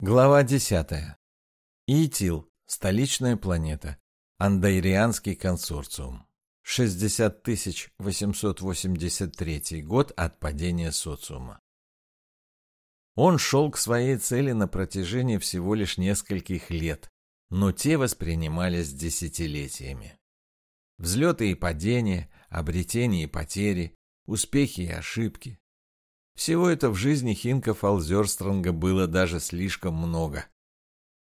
Глава 10. Иетил. Столичная планета. Андайрианский консорциум. 60 883 год от падения социума. Он шел к своей цели на протяжении всего лишь нескольких лет, но те воспринимались десятилетиями. Взлеты и падения, обретения и потери, успехи и ошибки, всего это в жизни Хинка Фалзерстронга было даже слишком много.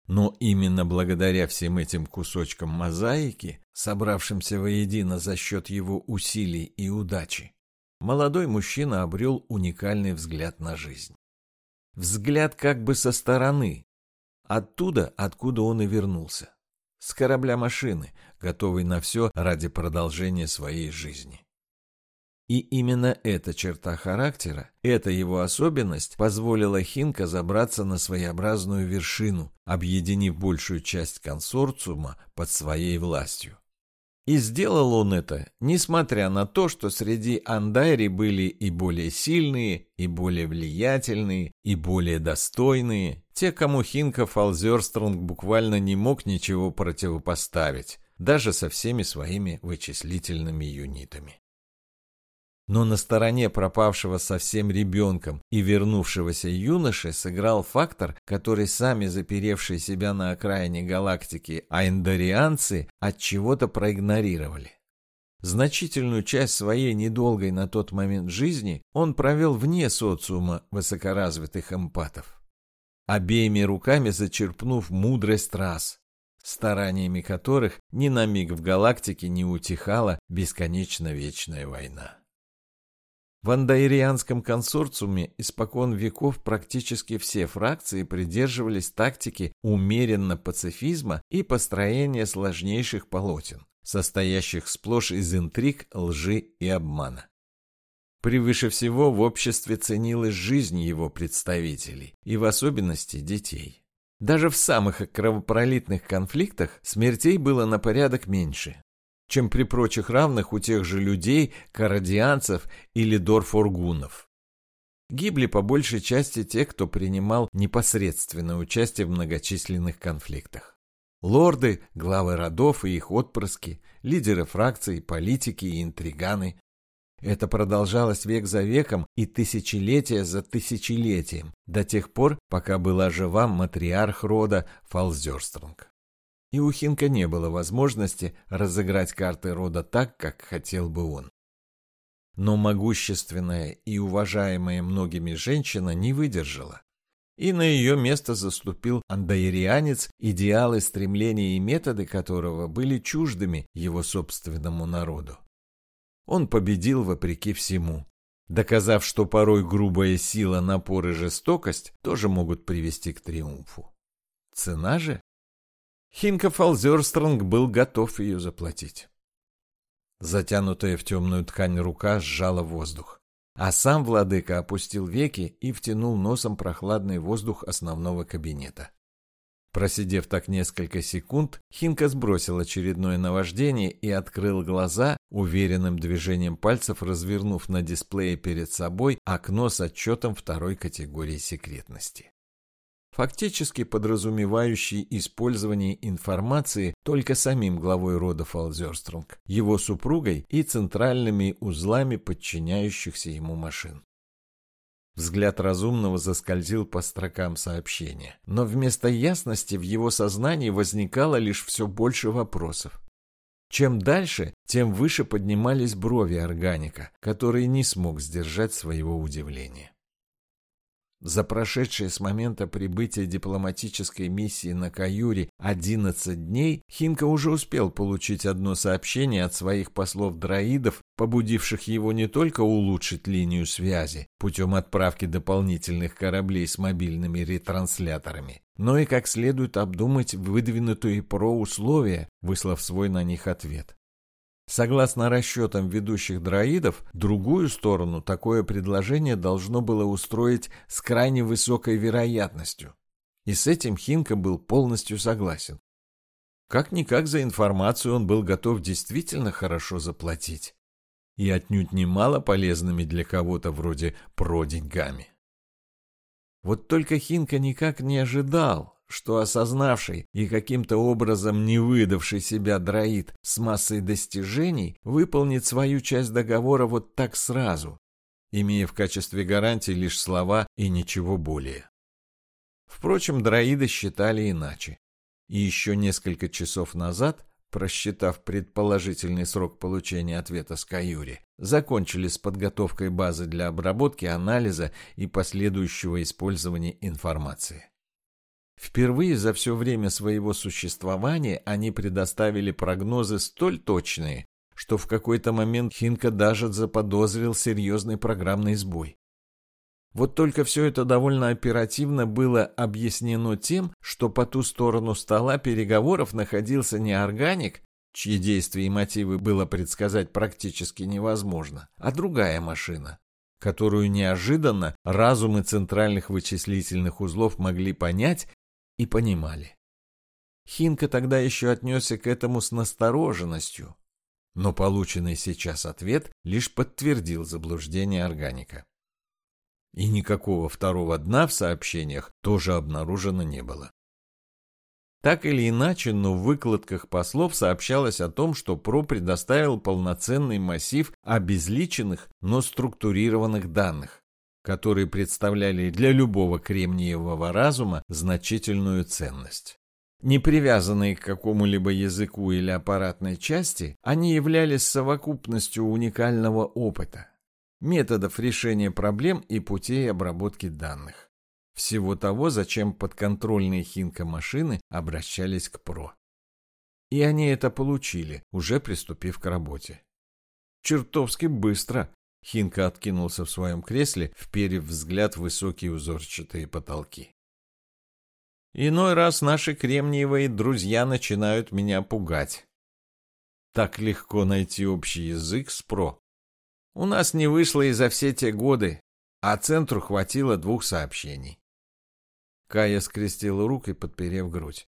Но именно благодаря всем этим кусочкам мозаики, собравшимся воедино за счет его усилий и удачи, молодой мужчина обрел уникальный взгляд на жизнь. Взгляд как бы со стороны, оттуда, откуда он и вернулся. С корабля машины, готовый на все ради продолжения своей жизни. И именно эта черта характера, эта его особенность позволила Хинка забраться на своеобразную вершину, объединив большую часть консорциума под своей властью. И сделал он это, несмотря на то, что среди Андайри были и более сильные, и более влиятельные, и более достойные, те, кому Хинка Фалзерстронг буквально не мог ничего противопоставить, даже со всеми своими вычислительными юнитами. Но на стороне пропавшего совсем ребенком и вернувшегося юноши сыграл фактор, который сами заперевшие себя на окраине галактики аэндарианцы от чего-то проигнорировали. Значительную часть своей недолгой на тот момент жизни он провел вне социума высокоразвитых эмпатов, обеими руками зачерпнув мудрость рас, стараниями которых ни на миг в галактике не утихала бесконечно вечная война. В андайрианском консорциуме испокон веков практически все фракции придерживались тактики умеренно пацифизма и построения сложнейших полотен, состоящих сплошь из интриг, лжи и обмана. Превыше всего в обществе ценилась жизнь его представителей, и в особенности детей. Даже в самых кровопролитных конфликтах смертей было на порядок меньше, чем при прочих равных у тех же людей, карадианцев или дорфоргунов. Гибли по большей части те, кто принимал непосредственное участие в многочисленных конфликтах. Лорды, главы родов и их отпрыски, лидеры фракций, политики и интриганы. Это продолжалось век за веком и тысячелетие за тысячелетием, до тех пор, пока была жива матриарх рода Фалзерстронг и у Хинка не было возможности разыграть карты рода так, как хотел бы он. Но могущественная и уважаемая многими женщина не выдержала. И на ее место заступил андайрианец, идеалы, стремления и методы которого были чуждыми его собственному народу. Он победил вопреки всему, доказав, что порой грубая сила, напор и жестокость тоже могут привести к триумфу. Цена же Хинка Фалзерстронг был готов ее заплатить. Затянутая в темную ткань рука сжала воздух, а сам владыка опустил веки и втянул носом прохладный воздух основного кабинета. Просидев так несколько секунд, Хинка сбросил очередное наваждение и открыл глаза, уверенным движением пальцев развернув на дисплее перед собой окно с отчетом второй категории секретности фактически подразумевающий использование информации только самим главой рода Фалзерстронг, его супругой и центральными узлами подчиняющихся ему машин. Взгляд разумного заскользил по строкам сообщения, но вместо ясности в его сознании возникало лишь все больше вопросов. Чем дальше, тем выше поднимались брови органика, который не смог сдержать своего удивления. За прошедшие с момента прибытия дипломатической миссии на Каюре 11 дней Хинка уже успел получить одно сообщение от своих послов-дроидов, побудивших его не только улучшить линию связи путем отправки дополнительных кораблей с мобильными ретрансляторами, но и как следует обдумать выдвинутые ПРО условия, выслав свой на них ответ. Согласно расчетам ведущих дроидов, другую сторону такое предложение должно было устроить с крайне высокой вероятностью. И с этим Хинка был полностью согласен. Как-никак за информацию он был готов действительно хорошо заплатить. И отнюдь немало полезными для кого-то вроде про деньгами. Вот только Хинка никак не ожидал, что осознавший и каким-то образом не выдавший себя дроид с массой достижений выполнит свою часть договора вот так сразу, имея в качестве гарантии лишь слова и ничего более. Впрочем, дроиды считали иначе. И еще несколько часов назад, просчитав предположительный срок получения ответа с Каюри, закончили с подготовкой базы для обработки, анализа и последующего использования информации. Впервые за все время своего существования они предоставили прогнозы столь точные, что в какой-то момент Хинка даже заподозрил серьезный программный сбой. Вот только все это довольно оперативно было объяснено тем, что по ту сторону стола переговоров находился не органик, чьи действия и мотивы было предсказать практически невозможно, а другая машина, которую неожиданно разумы центральных вычислительных узлов могли понять и понимали. Хинка тогда еще отнесся к этому с настороженностью, но полученный сейчас ответ лишь подтвердил заблуждение органика. И никакого второго дна в сообщениях тоже обнаружено не было. Так или иначе, но в выкладках послов сообщалось о том, что ПРО предоставил полноценный массив обезличенных, но структурированных данных, которые представляли для любого кремниевого разума значительную ценность. Не привязанные к какому-либо языку или аппаратной части, они являлись совокупностью уникального опыта, методов решения проблем и путей обработки данных. Всего того, зачем подконтрольные Хинка машины обращались к ПРО. И они это получили, уже приступив к работе. Чертовски быстро. Хинка откинулся в своем кресле, вперев взгляд в высокие узорчатые потолки. Иной раз наши кремниевые друзья начинают меня пугать. Так легко найти общий язык с ПРО. У нас не вышло и за все те годы, а центру хватило двух сообщений. Кая скрестила руки, подперев грудь.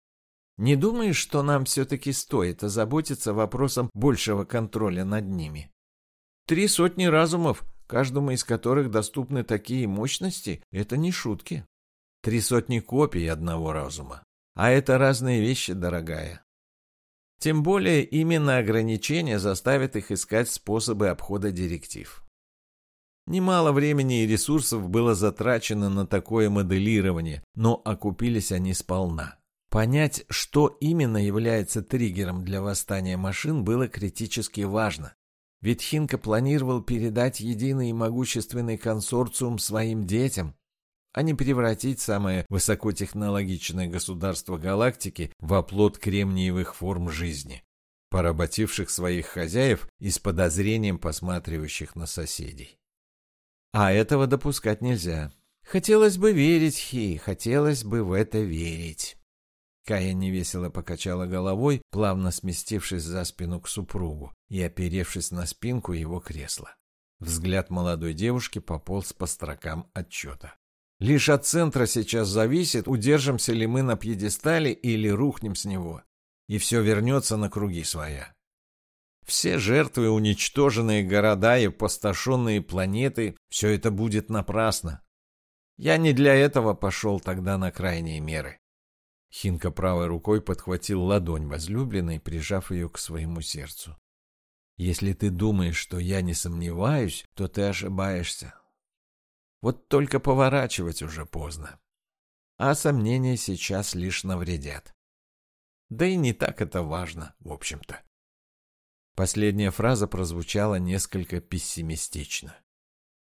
Не думаешь, что нам все-таки стоит озаботиться вопросом большего контроля над ними? Три сотни разумов, каждому из которых доступны такие мощности, это не шутки. Три сотни копий одного разума. А это разные вещи, дорогая. Тем более именно ограничения заставят их искать способы обхода директив. Немало времени и ресурсов было затрачено на такое моделирование, но окупились они сполна. Понять, что именно является триггером для восстания машин, было критически важно. Ведь Хинка планировал передать единый и могущественный консорциум своим детям, а не превратить самое высокотехнологичное государство галактики в оплот кремниевых форм жизни, поработивших своих хозяев и с подозрением посматривающих на соседей. А этого допускать нельзя. Хотелось бы верить, Хи, хотелось бы в это верить. Кая невесело покачала головой, плавно сместившись за спину к супругу и оперевшись на спинку его кресла. Взгляд молодой девушки пополз по строкам отчета. Лишь от центра сейчас зависит, удержимся ли мы на пьедестале или рухнем с него. И все вернется на круги своя. Все жертвы, уничтоженные города и опустошенные планеты, все это будет напрасно. Я не для этого пошел тогда на крайние меры. Хинка правой рукой подхватил ладонь возлюбленной, прижав ее к своему сердцу. Если ты думаешь, что я не сомневаюсь, то ты ошибаешься. Вот только поворачивать уже поздно. А сомнения сейчас лишь навредят. Да и не так это важно, в общем-то. Последняя фраза прозвучала несколько пессимистично.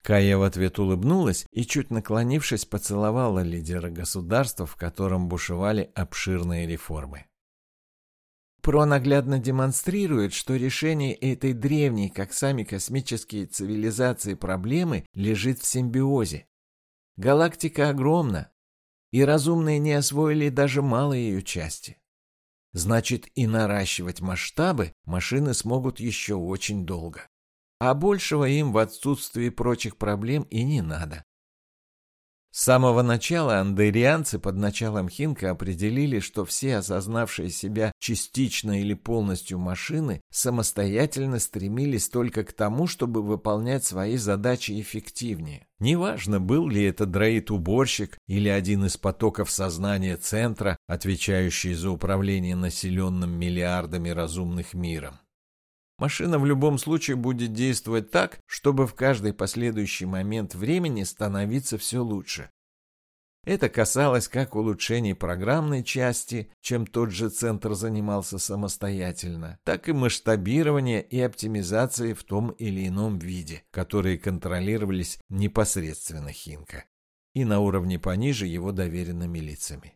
Кая в ответ улыбнулась и, чуть наклонившись, поцеловала лидера государства, в котором бушевали обширные реформы. ПРО наглядно демонстрирует, что решение этой древней, как сами космические цивилизации, проблемы лежит в симбиозе. Галактика огромна, и разумные не освоили даже малые ее части. Значит, и наращивать масштабы машины смогут еще очень долго. А большего им в отсутствии прочих проблем и не надо. С самого начала андерианцы под началом Хинка определили, что все осознавшие себя частично или полностью машины самостоятельно стремились только к тому, чтобы выполнять свои задачи эффективнее. Неважно, был ли это дроид-уборщик или один из потоков сознания центра, отвечающий за управление населенным миллиардами разумных миром. Машина в любом случае будет действовать так, чтобы в каждый последующий момент времени становиться все лучше. Это касалось как улучшений программной части, чем тот же центр занимался самостоятельно, так и масштабирования и оптимизации в том или ином виде, которые контролировались непосредственно Хинка и на уровне пониже его доверенными лицами.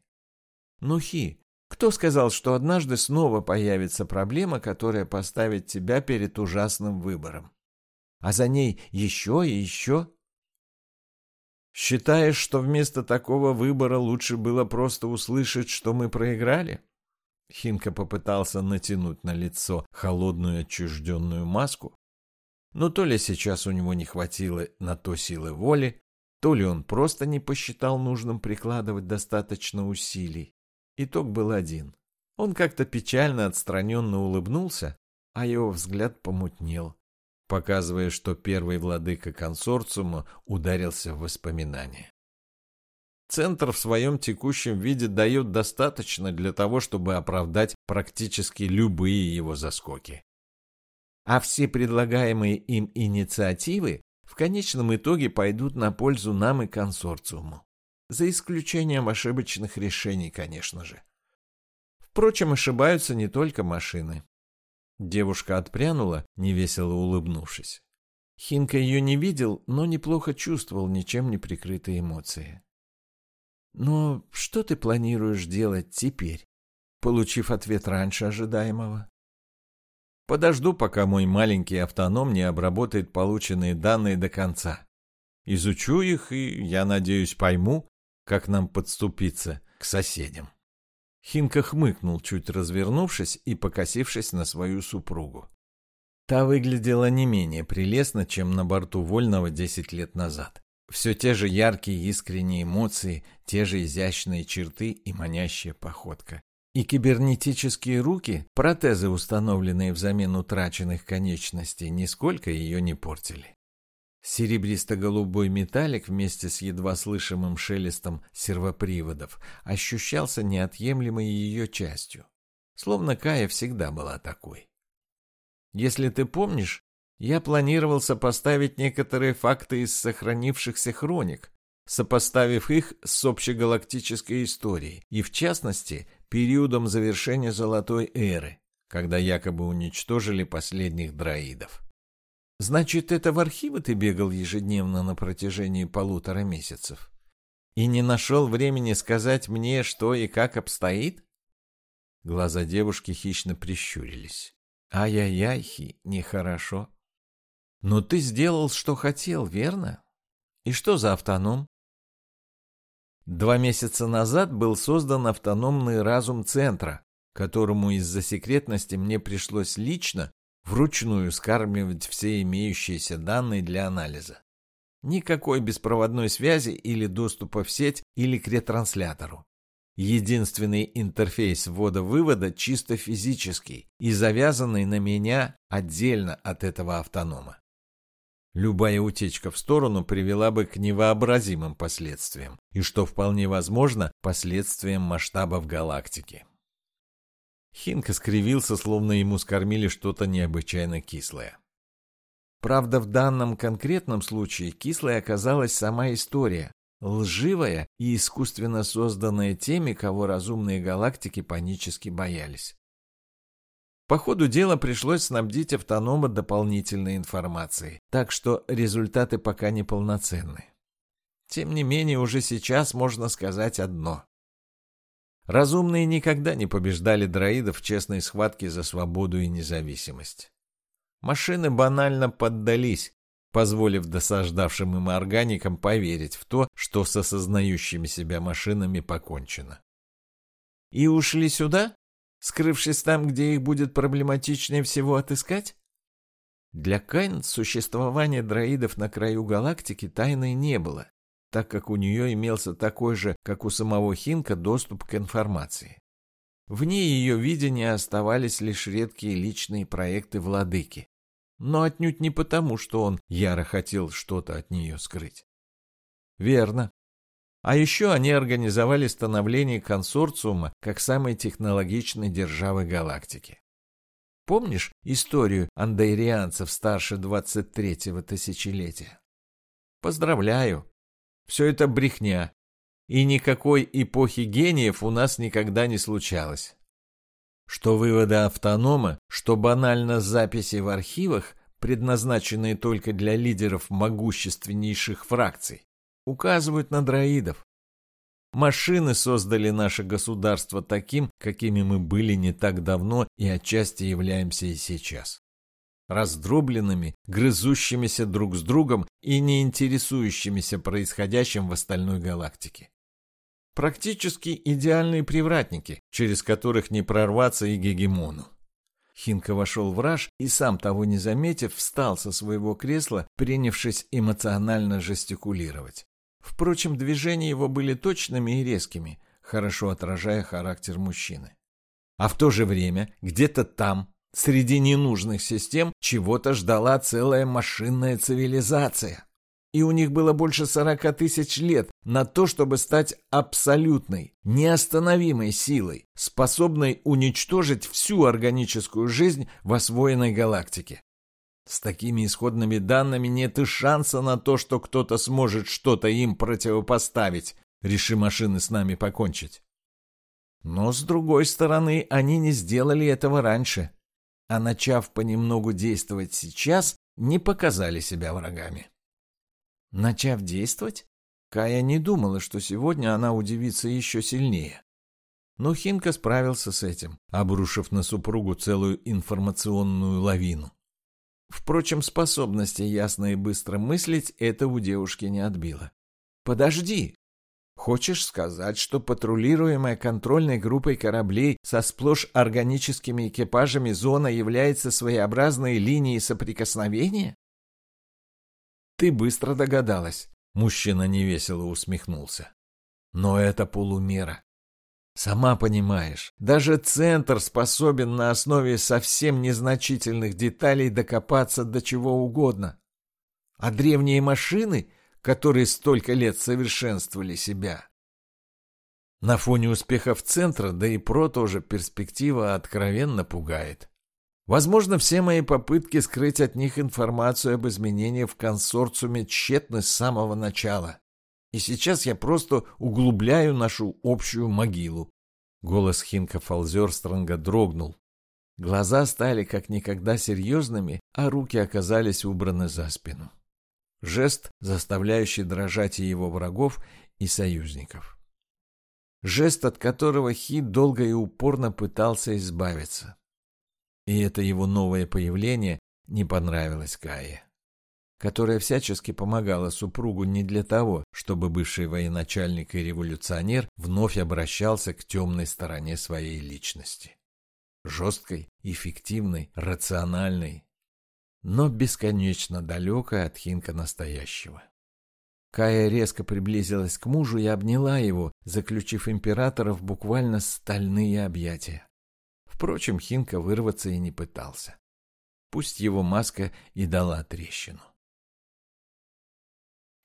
Ну, Хи, кто сказал, что однажды снова появится проблема, которая поставит тебя перед ужасным выбором? А за ней еще и еще? Считаешь, что вместо такого выбора лучше было просто услышать, что мы проиграли? Хинка попытался натянуть на лицо холодную отчужденную маску, но то ли сейчас у него не хватило на то силы воли, то ли он просто не посчитал нужным прикладывать достаточно усилий. Итог был один. Он как-то печально отстраненно улыбнулся, а его взгляд помутнел, показывая, что первый владыка консорциума ударился в воспоминания. Центр в своем текущем виде дает достаточно для того, чтобы оправдать практически любые его заскоки. А все предлагаемые им инициативы в конечном итоге пойдут на пользу нам и консорциуму. За исключением ошибочных решений, конечно же. Впрочем, ошибаются не только машины. Девушка отпрянула, невесело улыбнувшись. Хинка ее не видел, но неплохо чувствовал ничем не прикрытые эмоции. «Но что ты планируешь делать теперь?» получив ответ раньше ожидаемого. Подожду, пока мой маленький автоном не обработает полученные данные до конца. Изучу их и, я надеюсь, пойму, как нам подступиться к соседям. Хинка хмыкнул, чуть развернувшись и покосившись на свою супругу. Та выглядела не менее прелестно, чем на борту Вольного десять лет назад. Все те же яркие искренние эмоции, те же изящные черты и манящая походка. И кибернетические руки, протезы, установленные взамен утраченных конечностей, нисколько ее не портили. Серебристо-голубой металлик вместе с едва слышимым шелестом сервоприводов ощущался неотъемлемой ее частью. Словно Кая всегда была такой. Если ты помнишь, я планировал сопоставить некоторые факты из сохранившихся хроник, сопоставив их с общегалактической историей, и в частности, периодом завершения Золотой Эры, когда якобы уничтожили последних дроидов. Значит, это в архивы ты бегал ежедневно на протяжении полутора месяцев? И не нашел времени сказать мне, что и как обстоит? Глаза девушки хищно прищурились. Ай-яй-яй, Хи, нехорошо. Но ты сделал, что хотел, верно? И что за автоном? Два месяца назад был создан автономный разум центра, которому из-за секретности мне пришлось лично вручную скармливать все имеющиеся данные для анализа. Никакой беспроводной связи или доступа в сеть или к ретранслятору. Единственный интерфейс ввода-вывода чисто физический и завязанный на меня отдельно от этого автонома. Любая утечка в сторону привела бы к невообразимым последствиям, и, что вполне возможно, последствиям масштабов галактики. Хинка скривился, словно ему скормили что-то необычайно кислое. Правда, в данном конкретном случае кислой оказалась сама история, лживая и искусственно созданная теми, кого разумные галактики панически боялись. По ходу дела пришлось снабдить автонома дополнительной информацией, так что результаты пока неполноценны. Тем не менее, уже сейчас можно сказать одно. Разумные никогда не побеждали дроидов в честной схватке за свободу и независимость. Машины банально поддались, позволив досаждавшим им органикам поверить в то, что с осознающими себя машинами покончено. И ушли сюда, скрывшись там, где их будет проблематичнее всего отыскать? Для Кайн существование дроидов на краю галактики тайной не было. Так как у нее имелся такой же, как у самого Хинка, доступ к информации. Вне ее видения оставались лишь редкие личные проекты владыки. Но отнюдь не потому, что он яро хотел что-то от нее скрыть. Верно. А еще они организовали становление консорциума как самой технологичной державы галактики. Помнишь историю андайрианцев старше 23-го тысячелетия? Поздравляю. Все это брехня. И никакой эпохи гениев у нас никогда не случалось. Что выводы автонома, что банально записи в архивах, предназначенные только для лидеров могущественнейших фракций, указывают на дроидов. Машины создали наше государство таким, какими мы были не так давно и отчасти являемся и сейчас. Раздробленными, грызущимися друг с другом и не интересующимися происходящим в остальной галактике. Практически идеальные привратники, через которых не прорваться и гегемону. Хинка вошел в раж и, сам того не заметив, встал со своего кресла, принявшись эмоционально жестикулировать. Впрочем, движения его были точными и резкими, хорошо отражая характер мужчины. А в то же время, где-то там, среди ненужных систем, чего-то ждала целая машинная цивилизация. И у них было больше сорока тысяч лет на то, чтобы стать абсолютной, неостановимой силой, способной уничтожить всю органическую жизнь в освоенной галактике. С такими исходными данными нет и шанса на то, что кто-то сможет что-то им противопоставить, реши машины с нами покончить. Но, с другой стороны, они не сделали этого раньше, а начав понемногу действовать сейчас, не показали себя врагами. Начав действовать, Кая не думала, что сегодня она удивится еще сильнее. Но Хинка справился с этим, обрушив на супругу целую информационную лавину. Впрочем, способности ясно и быстро мыслить это у девушки не отбило. «Подожди! Хочешь сказать, что патрулируемая контрольной группой кораблей со сплошь органическими экипажами зона является своеобразной линией соприкосновения?» «Ты быстро догадалась», — мужчина невесело усмехнулся. «Но это полумера. Сама понимаешь, даже центр способен на основе совсем незначительных деталей докопаться до чего угодно. А древние машины, которые столько лет совершенствовали себя. На фоне успехов центра, да и про тоже перспектива откровенно пугает. Возможно, все мои попытки скрыть от них информацию об изменениях в консорциуме тщетны с самого начала. И сейчас я просто углубляю нашу общую могилу. Голос Хинка Фалзерстронга дрогнул. Глаза стали как никогда серьезными, а руки оказались убраны за спину. Жест, заставляющий дрожать и его врагов, и союзников. Жест, от которого Хит долго и упорно пытался избавиться. И это его новое появление не понравилось Кае которая всячески помогала супругу не для того, чтобы бывший военачальник и революционер вновь обращался к темной стороне своей личности. Жесткой, эффективной, рациональной, но бесконечно далекой от Хинка настоящего. Кая резко приблизилась к мужу и обняла его, заключив императора в буквально стальные объятия. Впрочем, Хинка вырваться и не пытался. Пусть его маска и дала трещину.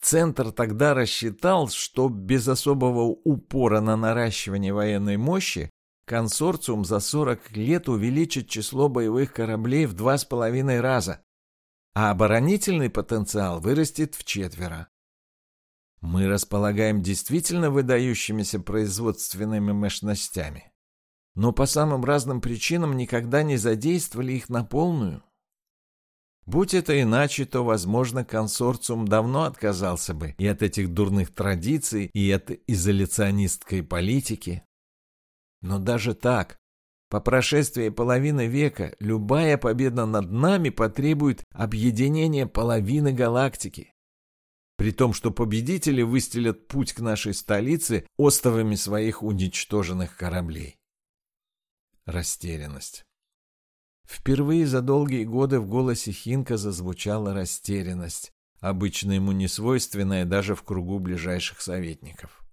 Центр тогда рассчитал, что без особого упора на наращивание военной мощи консорциум за 40 лет увеличит число боевых кораблей в два с половиной раза, а оборонительный потенциал вырастет в четверо. Мы располагаем действительно выдающимися производственными мощностями, но по самым разным причинам никогда не задействовали их на полную. Будь это иначе, то, возможно, консорциум давно отказался бы и от этих дурных традиций, и от изоляционистской политики. Но даже так, по прошествии половины века, любая победа над нами потребует объединения половины галактики. При том, что победители выстелят путь к нашей столице островами своих уничтоженных кораблей. Растерянность. Впервые за долгие годы в голосе Хинка зазвучала растерянность, обычно ему не свойственное даже в кругу ближайших советников.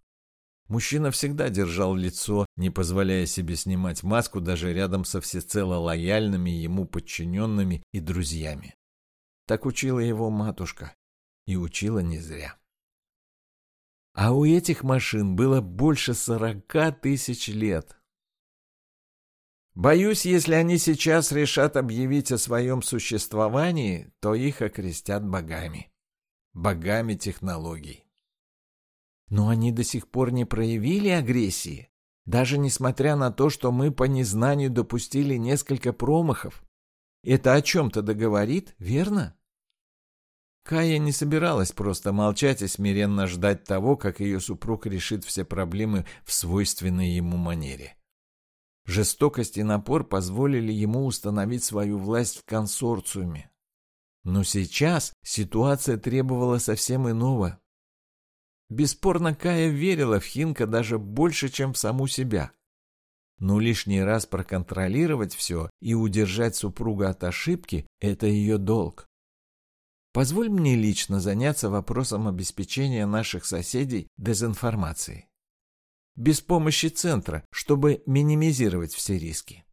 Мужчина всегда держал лицо, не позволяя себе снимать маску даже рядом со всецело лояльными ему подчиненными и друзьями. Так учила его матушка. И учила не зря. А у этих машин было больше сорока тысяч лет. Боюсь, если они сейчас решат объявить о своем существовании, то их окрестят богами. Богами технологий. Но они до сих пор не проявили агрессии, даже несмотря на то, что мы по незнанию допустили несколько промахов. Это о чем-то договорит, верно? Кая не собиралась просто молчать и смиренно ждать того, как ее супруг решит все проблемы в свойственной ему манере. Жестокость и напор позволили ему установить свою власть в консорциуме. Но сейчас ситуация требовала совсем иного. Бесспорно, Кая верила в Хинка даже больше, чем в саму себя. Но лишний раз проконтролировать все и удержать супруга от ошибки – это ее долг. Позволь мне лично заняться вопросом обеспечения наших соседей дезинформацией. Без помощи центра, чтобы минимизировать все риски.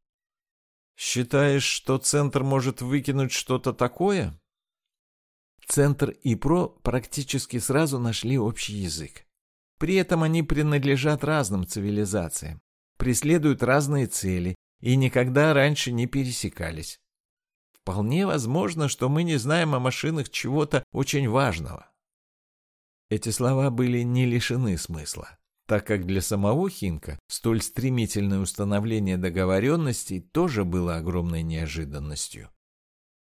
Считаешь, что центр может выкинуть что-то такое? Центр и ПРО практически сразу нашли общий язык. При этом они принадлежат разным цивилизациям, преследуют разные цели и никогда раньше не пересекались. Вполне возможно, что мы не знаем о машинах чего-то очень важного. Эти слова были не лишены смысла, так как для самого Хинка столь стремительное установление договоренностей тоже было огромной неожиданностью.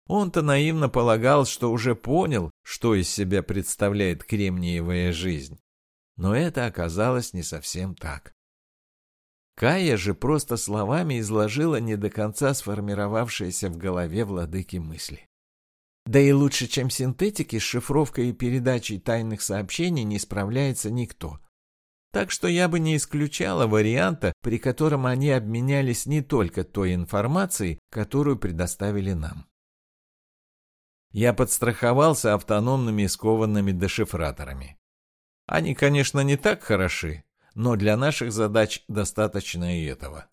Он-то наивно полагал, что уже понял, что из себя представляет кремниевая жизнь. Но это оказалось не совсем так. Кая же просто словами изложила не до конца сформировавшиеся в голове владыки мысли. Да и лучше, чем синтетики, с шифровкой и передачей тайных сообщений не справляется никто. Так что я бы не исключала варианта, при котором они обменялись не только той информацией, которую предоставили нам. Я подстраховался автономными скованными дешифраторами. Они, конечно, не так хороши, но для наших задач достаточно и этого.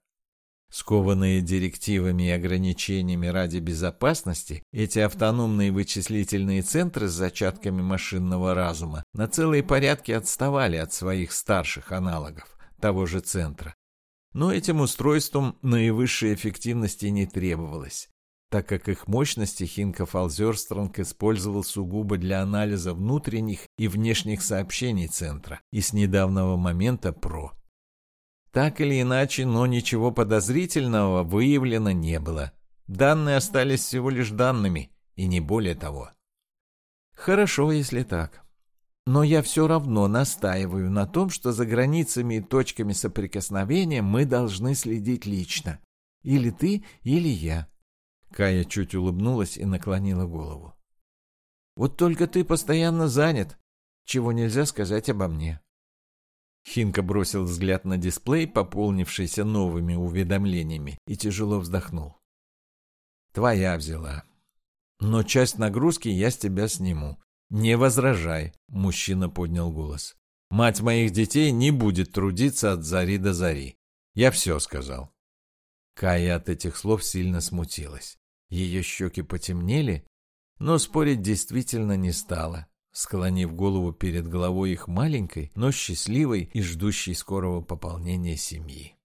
Скованные директивами и ограничениями ради безопасности, эти автономные вычислительные центры с зачатками машинного разума на целые порядки отставали от своих старших аналогов, того же центра. Но этим устройствам наивысшей эффективности не требовалось так как их мощности Хинков Алзерстронг использовал сугубо для анализа внутренних и внешних сообщений центра и с недавнего момента ПРО. Так или иначе, но ничего подозрительного выявлено не было. Данные остались всего лишь данными, и не более того. Хорошо, если так. Но я все равно настаиваю на том, что за границами и точками соприкосновения мы должны следить лично. Или ты, или я. Кая чуть улыбнулась и наклонила голову. «Вот только ты постоянно занят, чего нельзя сказать обо мне». Хинка бросил взгляд на дисплей, пополнившийся новыми уведомлениями, и тяжело вздохнул. «Твоя взяла. Но часть нагрузки я с тебя сниму. Не возражай», — мужчина поднял голос. «Мать моих детей не будет трудиться от зари до зари. Я все сказал». Кая от этих слов сильно смутилась. Ее щеки потемнели, но спорить действительно не стала, склонив голову перед головой их маленькой, но счастливой и ждущей скорого пополнения семьи.